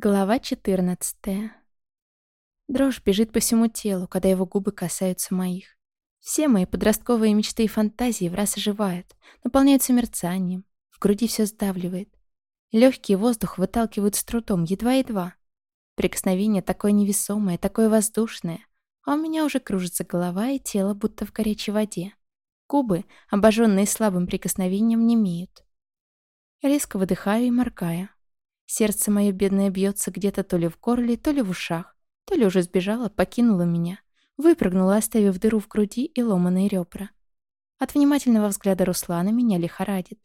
Глава 14. Дрожь бежит по всему телу, когда его губы касаются моих. Все мои подростковые мечты и фантазии в раз оживают, наполняются мерцанием, в груди все сдавливает. Легкий воздух выталкивают с трудом, едва-едва. Прикосновение такое невесомое, такое воздушное, а у меня уже кружится голова и тело, будто в горячей воде. Губы, обожженные слабым прикосновением, не имеют. Резко выдыхаю и моргаю. Сердце мое бедное бьется где-то то ли в горле, то ли в ушах, то ли уже сбежала, покинула меня, выпрыгнула, оставив дыру в груди и ломаные ребра. От внимательного взгляда Руслана меня лихорадит.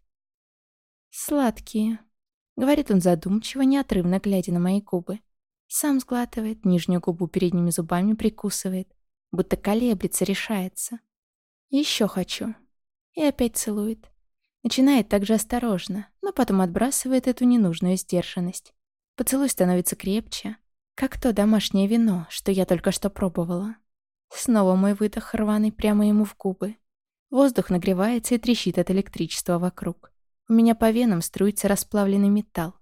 «Сладкие», — говорит он задумчиво, неотрывно глядя на мои губы. Сам сглатывает, нижнюю губу передними зубами прикусывает, будто колеблется, решается. Еще хочу. И опять целует. Начинает так же осторожно, но потом отбрасывает эту ненужную сдержанность. Поцелуй становится крепче, как то домашнее вино, что я только что пробовала. Снова мой выдох рваный прямо ему в губы. Воздух нагревается и трещит от электричества вокруг. У меня по венам струится расплавленный металл.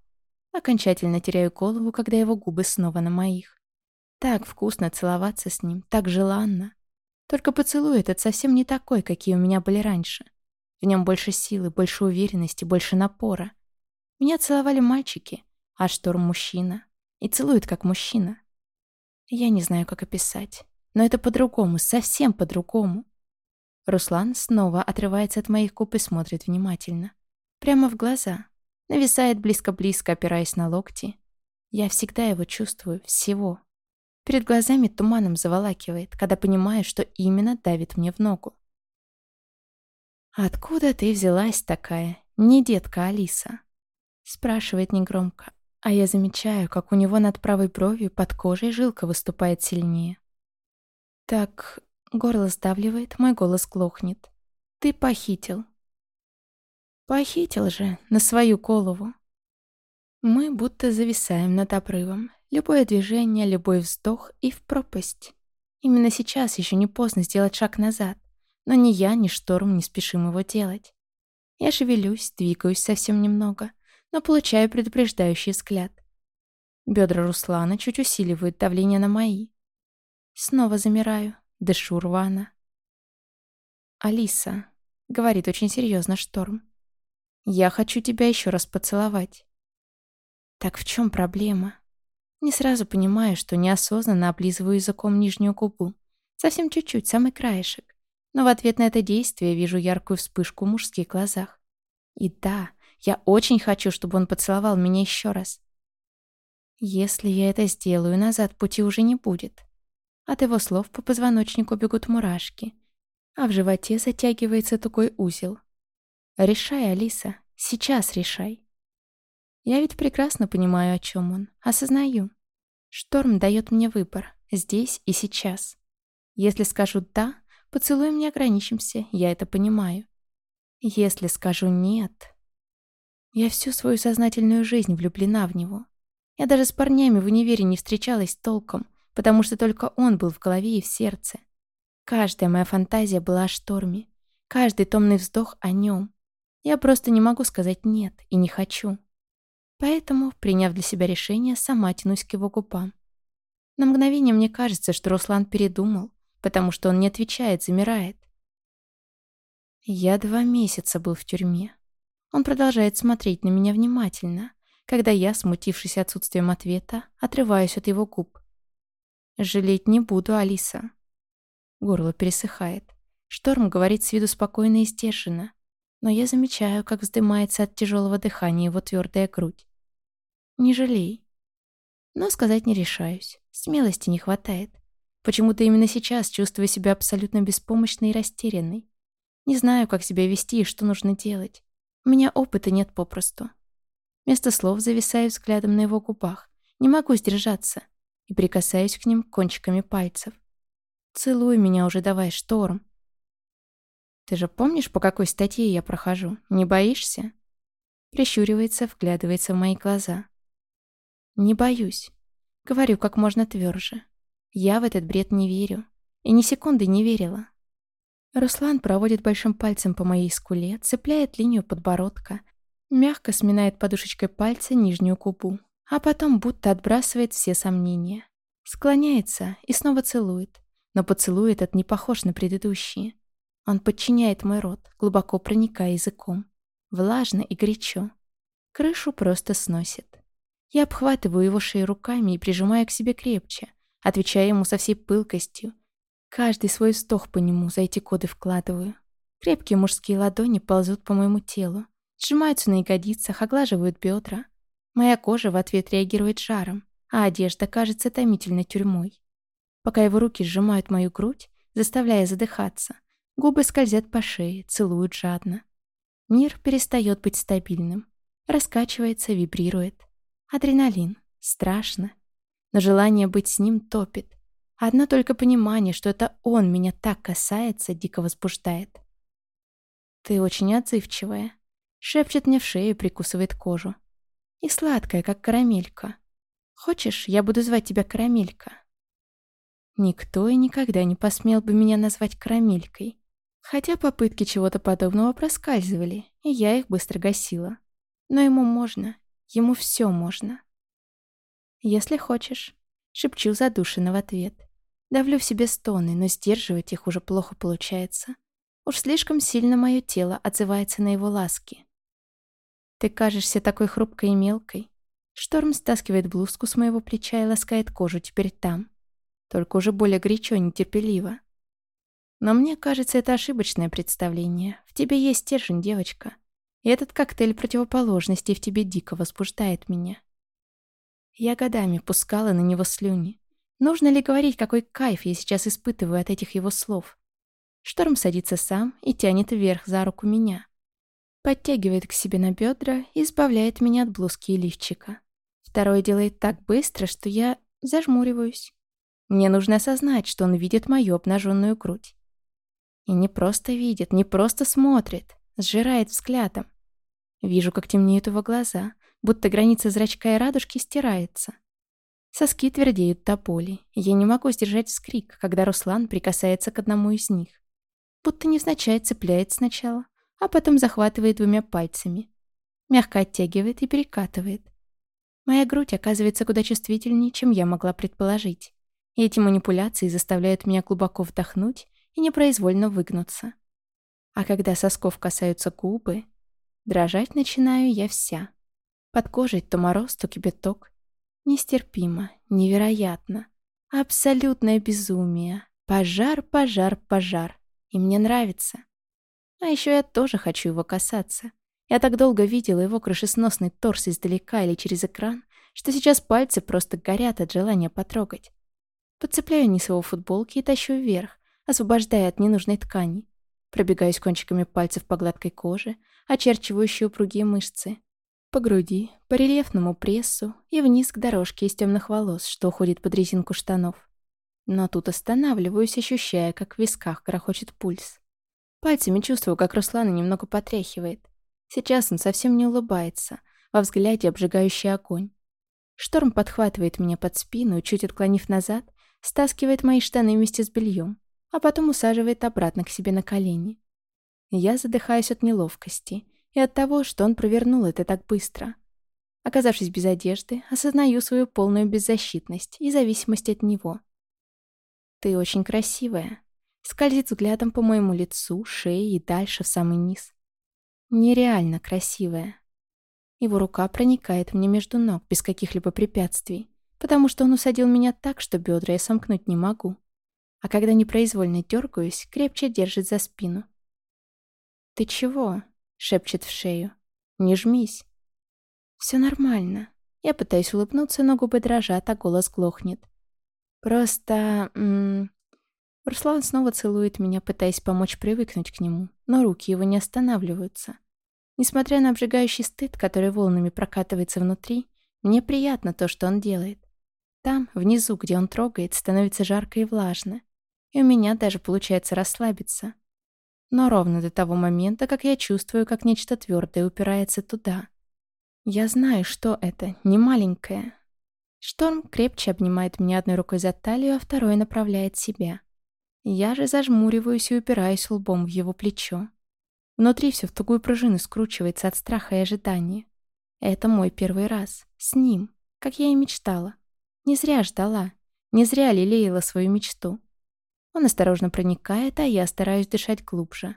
Окончательно теряю голову, когда его губы снова на моих. Так вкусно целоваться с ним, так желанно. Только поцелуй этот совсем не такой, какие у меня были раньше. В нем больше силы, больше уверенности, больше напора. Меня целовали мальчики, а шторм мужчина. И целует как мужчина. Я не знаю, как описать. Но это по-другому, совсем по-другому. Руслан снова отрывается от моих губ и смотрит внимательно. Прямо в глаза. Нависает близко-близко, опираясь на локти. Я всегда его чувствую, всего. Перед глазами туманом заволакивает, когда понимаю, что именно давит мне в ногу. «Откуда ты взялась такая, не детка Алиса?» Спрашивает негромко, а я замечаю, как у него над правой бровью под кожей жилка выступает сильнее. Так, горло сдавливает, мой голос глохнет. «Ты похитил». «Похитил же, на свою голову». Мы будто зависаем над обрывом. Любое движение, любой вздох и в пропасть. Именно сейчас еще не поздно сделать шаг назад. Но ни я, ни Шторм не спешим его делать. Я шевелюсь, двигаюсь совсем немного, но получаю предупреждающий взгляд. Бедра Руслана чуть усиливают давление на мои. Снова замираю, дышу рвано. «Алиса», — говорит очень серьезно Шторм, — «я хочу тебя еще раз поцеловать». Так в чем проблема? Не сразу понимаю, что неосознанно облизываю языком нижнюю губу. Совсем чуть-чуть, самый краешек но в ответ на это действие вижу яркую вспышку в мужских глазах. И да, я очень хочу, чтобы он поцеловал меня еще раз. Если я это сделаю, назад пути уже не будет. От его слов по позвоночнику бегут мурашки, а в животе затягивается такой узел. Решай, Алиса, сейчас решай. Я ведь прекрасно понимаю, о чем он, осознаю. Шторм дает мне выбор, здесь и сейчас. Если скажу «да», Поцелуем не ограничимся, я это понимаю. Если скажу «нет», я всю свою сознательную жизнь влюблена в него. Я даже с парнями в универе не встречалась толком, потому что только он был в голове и в сердце. Каждая моя фантазия была о шторме, каждый томный вздох о нем. Я просто не могу сказать «нет» и не хочу. Поэтому, приняв для себя решение, сама тянусь к его губам. На мгновение мне кажется, что Руслан передумал, потому что он не отвечает, замирает. Я два месяца был в тюрьме. Он продолжает смотреть на меня внимательно, когда я, смутившись отсутствием ответа, отрываюсь от его губ. «Жалеть не буду, Алиса». Горло пересыхает. Шторм говорит с виду спокойно и сдержанно, но я замечаю, как вздымается от тяжелого дыхания его твердая грудь. «Не жалей». Но сказать не решаюсь, смелости не хватает. Почему-то именно сейчас чувствую себя абсолютно беспомощной и растерянной. Не знаю, как себя вести и что нужно делать. У меня опыта нет попросту. Вместо слов зависаю взглядом на его губах. Не могу сдержаться. И прикасаюсь к ним кончиками пальцев. Целуй меня уже давай, шторм. Ты же помнишь, по какой статье я прохожу? Не боишься? Прищуривается, вглядывается в мои глаза. Не боюсь. Говорю как можно тверже. Я в этот бред не верю. И ни секунды не верила. Руслан проводит большим пальцем по моей скуле, цепляет линию подбородка, мягко сминает подушечкой пальца нижнюю губу, а потом будто отбрасывает все сомнения. Склоняется и снова целует, но поцелуй этот не похож на предыдущие. Он подчиняет мой рот, глубоко проникая языком. Влажно и горячо. Крышу просто сносит. Я обхватываю его шею руками и прижимаю к себе крепче, отвечая ему со всей пылкостью. Каждый свой вздох по нему за эти годы вкладываю. Крепкие мужские ладони ползут по моему телу, сжимаются на ягодицах, оглаживают бедра. Моя кожа в ответ реагирует жаром, а одежда кажется томительной тюрьмой. Пока его руки сжимают мою грудь, заставляя задыхаться, губы скользят по шее, целуют жадно. Мир перестает быть стабильным. Раскачивается, вибрирует. Адреналин. Страшно. Но желание быть с ним топит. Одно только понимание, что это он меня так касается, дико возбуждает. «Ты очень отзывчивая», — шепчет мне в шею и прикусывает кожу. «И сладкая, как карамелька. Хочешь, я буду звать тебя карамелька?» Никто и никогда не посмел бы меня назвать карамелькой. Хотя попытки чего-то подобного проскальзывали, и я их быстро гасила. Но ему можно, Ему все можно. Если хочешь, шепчу задушенно в ответ. Давлю в себе стоны, но сдерживать их уже плохо получается. Уж слишком сильно мое тело отзывается на его ласки. Ты кажешься такой хрупкой и мелкой. Шторм стаскивает блузку с моего плеча и ласкает кожу теперь там. Только уже более горячо и нетерпеливо. Но мне кажется, это ошибочное представление. В тебе есть стержень, девочка. И этот коктейль противоположностей в тебе дико возбуждает меня. Я годами пускала на него слюни. Нужно ли говорить, какой кайф я сейчас испытываю от этих его слов? Шторм садится сам и тянет вверх за руку меня. Подтягивает к себе на бедра и избавляет меня от блузки и лифчика. Второй делает так быстро, что я зажмуриваюсь. Мне нужно осознать, что он видит мою обнаженную грудь. И не просто видит, не просто смотрит, сжирает взглядом. Вижу, как темнеют его глаза, будто граница зрачка и радужки стирается. Соски твердеют до боли, и я не могу сдержать вскрик, когда Руслан прикасается к одному из них. Будто невзначай цепляет сначала, а потом захватывает двумя пальцами. Мягко оттягивает и перекатывает. Моя грудь оказывается куда чувствительнее, чем я могла предположить. И эти манипуляции заставляют меня глубоко вдохнуть и непроизвольно выгнуться. А когда сосков касаются губы, Дрожать начинаю я вся. Под кожей то мороз, то кипяток. Нестерпимо, невероятно. Абсолютное безумие. Пожар, пожар, пожар. И мне нравится. А еще я тоже хочу его касаться. Я так долго видела его крышесносный торс издалека или через экран, что сейчас пальцы просто горят от желания потрогать. Подцепляю низ его футболки и тащу вверх, освобождая от ненужной ткани. Пробегаюсь кончиками пальцев по гладкой коже, очерчивающей упругие мышцы. По груди, по рельефному прессу и вниз к дорожке из темных волос, что уходит под резинку штанов. Но тут останавливаюсь, ощущая, как в висках грохочет пульс. Пальцами чувствую, как Руслана немного потряхивает. Сейчас он совсем не улыбается, во взгляде обжигающий огонь. Шторм подхватывает меня под спину чуть отклонив назад, стаскивает мои штаны вместе с бельем а потом усаживает обратно к себе на колени. Я задыхаюсь от неловкости и от того, что он провернул это так быстро. Оказавшись без одежды, осознаю свою полную беззащитность и зависимость от него. «Ты очень красивая», — скользит взглядом по моему лицу, шее и дальше в самый низ. «Нереально красивая». Его рука проникает мне между ног без каких-либо препятствий, потому что он усадил меня так, что бедра я сомкнуть не могу а когда непроизвольно дергаюсь, крепче держит за спину. «Ты чего?» — шепчет в шею. «Не жмись». «Все нормально». Я пытаюсь улыбнуться, но губы дрожат, а голос глохнет. «Просто...» м -м... Руслан снова целует меня, пытаясь помочь привыкнуть к нему, но руки его не останавливаются. Несмотря на обжигающий стыд, который волнами прокатывается внутри, мне приятно то, что он делает. Там, внизу, где он трогает, становится жарко и влажно и у меня даже получается расслабиться. Но ровно до того момента, как я чувствую, как нечто твердое упирается туда. Я знаю, что это, не маленькое. Шторм крепче обнимает меня одной рукой за талию, а второй направляет себя. Я же зажмуриваюсь и упираюсь лбом в его плечо. Внутри все в тугую пружину скручивается от страха и ожидания. Это мой первый раз. С ним. как я и мечтала. Не зря ждала, не зря лелеяла свою мечту. Он осторожно проникает, а я стараюсь дышать глубже.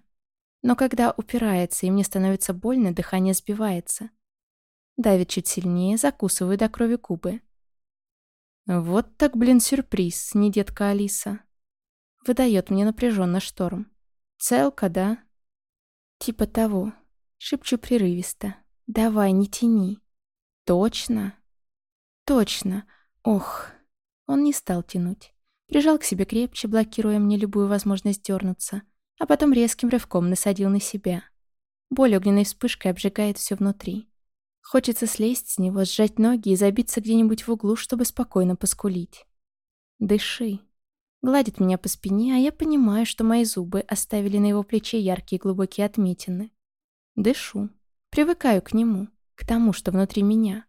Но когда упирается и мне становится больно, дыхание сбивается. Давит чуть сильнее, закусываю до крови губы. Вот так, блин, сюрприз, не детка Алиса. Выдает мне напряженно шторм. Целка, да? Типа того. Шепчу прерывисто. Давай, не тяни. Точно? Точно. Ох. Он не стал тянуть. Прижал к себе крепче, блокируя мне любую возможность дернуться, а потом резким рывком насадил на себя. Боль огненной вспышкой обжигает все внутри. Хочется слезть с него, сжать ноги и забиться где-нибудь в углу, чтобы спокойно поскулить. «Дыши». Гладит меня по спине, а я понимаю, что мои зубы оставили на его плече яркие глубокие отметины. Дышу. Привыкаю к нему, к тому, что внутри меня.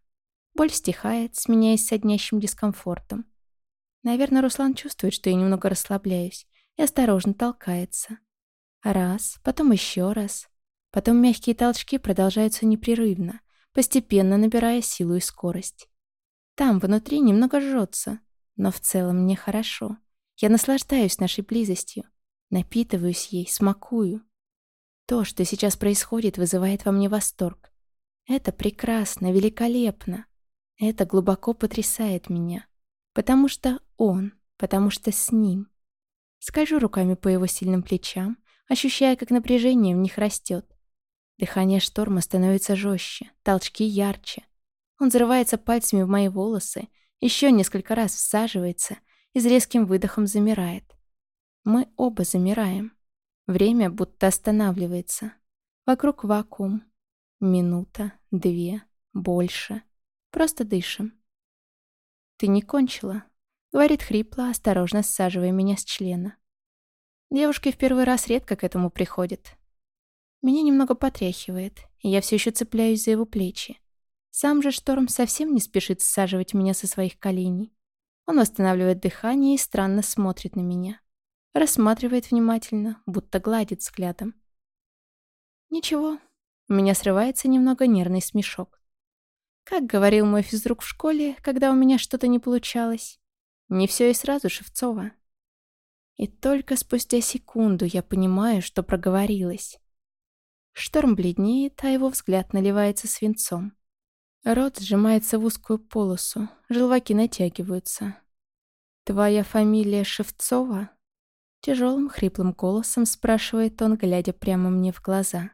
Боль стихает, сменяясь соднящим дискомфортом. Наверное, Руслан чувствует, что я немного расслабляюсь, и осторожно толкается. Раз, потом еще раз. Потом мягкие толчки продолжаются непрерывно, постепенно набирая силу и скорость. Там, внутри, немного жжется, но в целом мне хорошо. Я наслаждаюсь нашей близостью, напитываюсь ей, смакую. То, что сейчас происходит, вызывает во мне восторг. Это прекрасно, великолепно. Это глубоко потрясает меня. Потому что он, потому что с ним. Скольжу руками по его сильным плечам, ощущая, как напряжение в них растет. Дыхание шторма становится жестче, толчки ярче. Он зарывается пальцами в мои волосы, еще несколько раз всаживается и с резким выдохом замирает. Мы оба замираем. Время будто останавливается. Вокруг вакуум. Минута, две, больше. Просто дышим. «Ты не кончила», — говорит хрипло, осторожно саживая меня с члена. Девушки в первый раз редко к этому приходят. Меня немного потряхивает, и я все еще цепляюсь за его плечи. Сам же Шторм совсем не спешит саживать меня со своих коленей. Он восстанавливает дыхание и странно смотрит на меня. Рассматривает внимательно, будто гладит взглядом. Ничего, у меня срывается немного нервный смешок. Как говорил мой физрук в школе, когда у меня что-то не получалось, не все и сразу Шевцова. И только спустя секунду я понимаю, что проговорилась. Шторм бледнеет, а его взгляд наливается свинцом. Рот сжимается в узкую полосу, желваки натягиваются. «Твоя фамилия Шевцова?» Тяжелым хриплым голосом спрашивает он, глядя прямо мне в глаза.